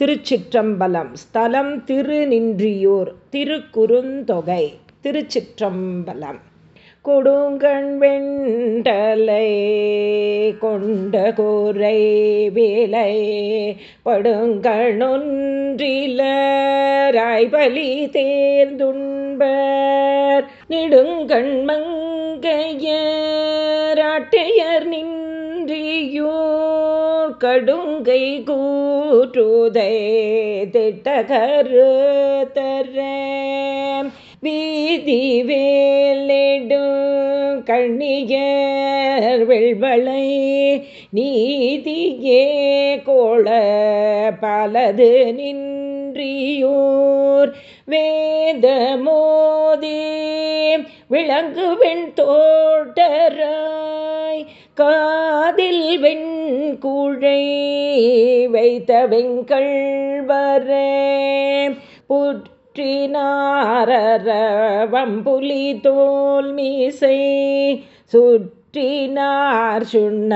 திருச்சிற்றம்பலம். ஸ்தலம் திருநின்றியூர் திருக்குறுந்தொகை. திருச்சிற்றம்பலம். கொடுங்கண் வெண்டலை கொண்ட கூரை வேலை படுங்கணொன்றில ராய்பலி தேர்ந்துண்பர். நெடுங்கண் மங்கையராட்டையர் நின்றியூர் கடுங்கை கூற்றுதை திட்டகரு தர வீதி வேலிடும் கண்ணியர் வெள்வளை நீதியே கோள பலது நின் வேத மோதி விளங்கு வெண் தோட்டராய் காதில் வெண்குழை வைத்த வெங்கள்வரே புற்றினாரவம்புலி தோல் மீசை சுற்றினார் சுண்ண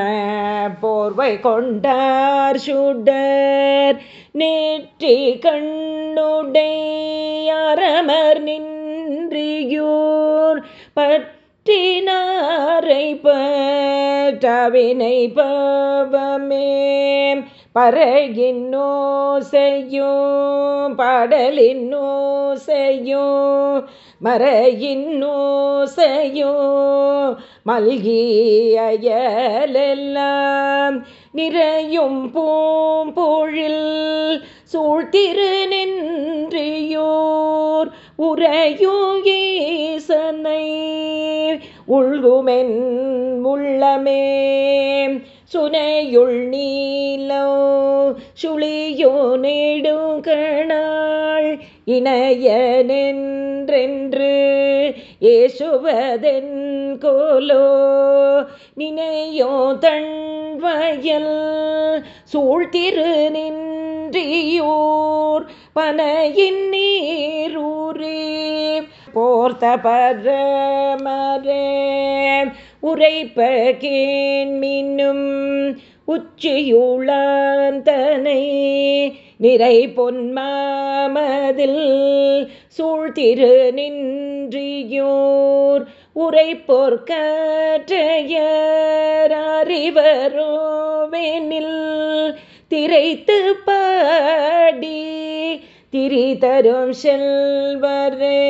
போர்வை கொண்டார் சுடர். நேற்றி கண்ணுடையரமர் நின்றியூர். பற்றினாரை பவினை பவமே. பறகின் நோசையும் பாடலின் நோசையும் மறையின் நோசையும் மல்கியலெல்லாம் நிறையும் பூம்பொழில் சூழ்த்திரு நின்றியோர் உரையுகீசனை உள்குமென் உள்ளமே. சுனையுள் நீலோ சுழியோ நெடுங்கணாள் இணையனென்றென்று ஏசுவதென் கோலோ நினையோ தன்வயல் சூழ்த்திரு நின்றியூர் பனையின் நீரூரே போர்த்த பரமரே உரைப்ப கேண்மின்னும் உச்சியுளாந்தனை நிறை பொன்மாமதில் சூழ்த்திரு நின்றியோர் உரை பொற்கற்றையர் திரைத்து பாடி திரி தரும் செல்வரே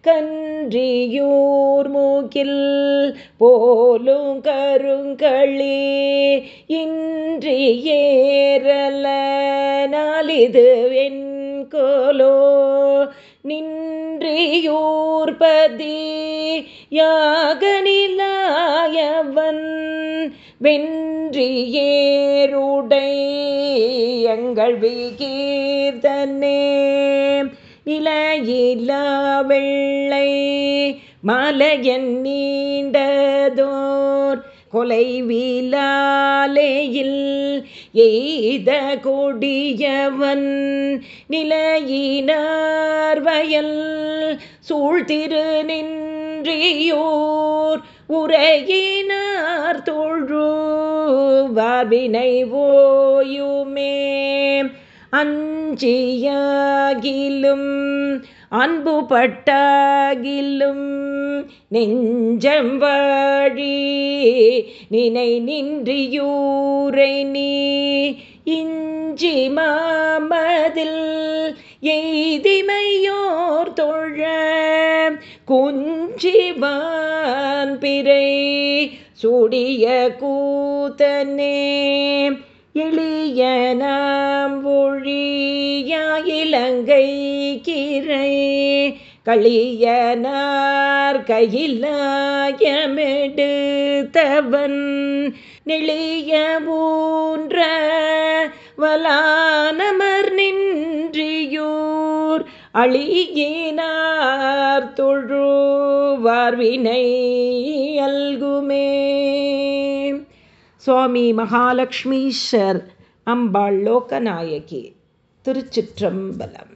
கண் கன்றியூர் மூக்கில் போலும் கருங்களே இன்றி ஏறல. நாளிது வெண்கோலோ நின்றியூர்பதி யாகனிலாயவன் வென்றி ஏருடை எங்கள் விகீர்த்தனே இலையிலா வெள்ளை மலையன் நீண்டதோர் கொலை வீலாலேயில் எய்த கொடியவன் நிலையினார் வயல் சூழ்த்திரு நின்றியோர் உரையினார் தோழு வார்வினை ஓயுமே அஞ்சியாகிலும் அன்பு பட்டாகிலும் நெஞ்சம் வாழி நினை நின்றியூரை நீ இஞ்சி மாமதில் எய்திமையோர் தொழ குஞ்சிவான் பிறை சுடிய கூத்தனே. எளிய நாம் ஒழியா இலங்கை கீரை களியனார் கையிலாயமெடுத்தவன் நெளிய ஊன்ற வலானமர் நின்றியூர் அழியினார் தொழுவார் வினை அல்குமே. சுவாமி மகாலட்சுமீஸ்வர் அம்பாள் லோகநாயகி திருச்சிற்றம்பலம்.